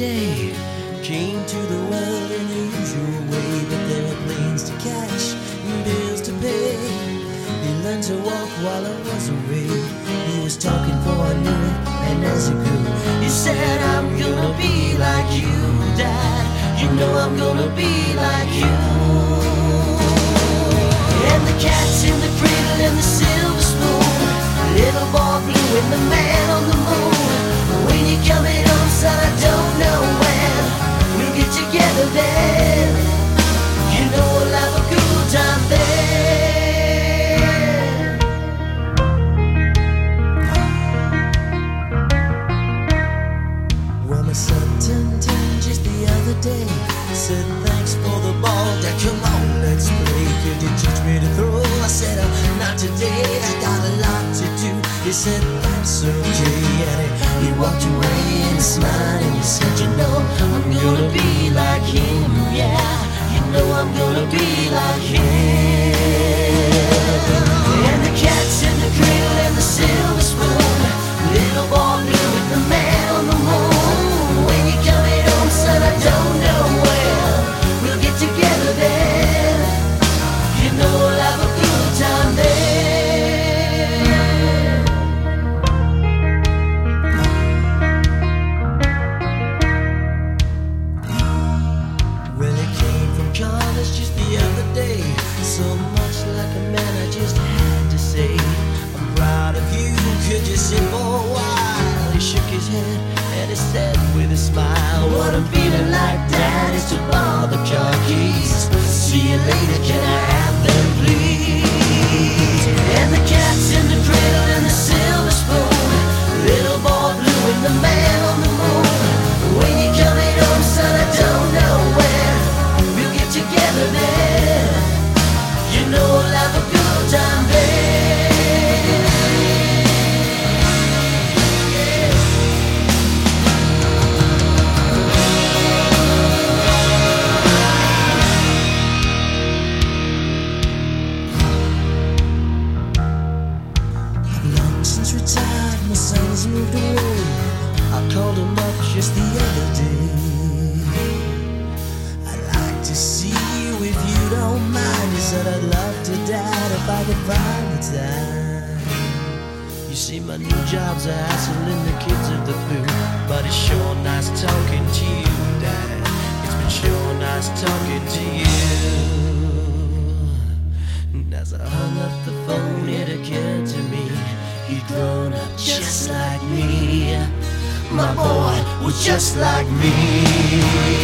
day came to the world in the usual way, but there were planes to catch and bills to pay. He learned to walk while I was away. He was talking for I knew it, and as he grew, he said, I'm gonna be like you, Dad. You know I'm gonna be like you. And the cat's in the cradle and the silver spoon. Little boy blue and the man on the moon. Day. Said thanks for the ball, Dad. Come on, let's play. Could you teach me to throw? I said uh, not today. I got a lot to do. He said that's okay, and he, he walked away and he smiled and he said, you know I'm gonna be So much like a man, I just had to say, I'm proud of you. Could you sit for a while? He shook his head and he said with a smile, What I'm feeling like, since retired, my son's moved away. I called him up just the other day. I'd like to see you if you don't mind. He said I'd love to, Dad, if I could find the time. You see, my new job's a hassling the kids of the blue, but it's sure nice talking to you, Dad. It's been sure nice talking to you. And as I hung up the phone, it occurred to me he'd grown up just like me. My boy was just like me.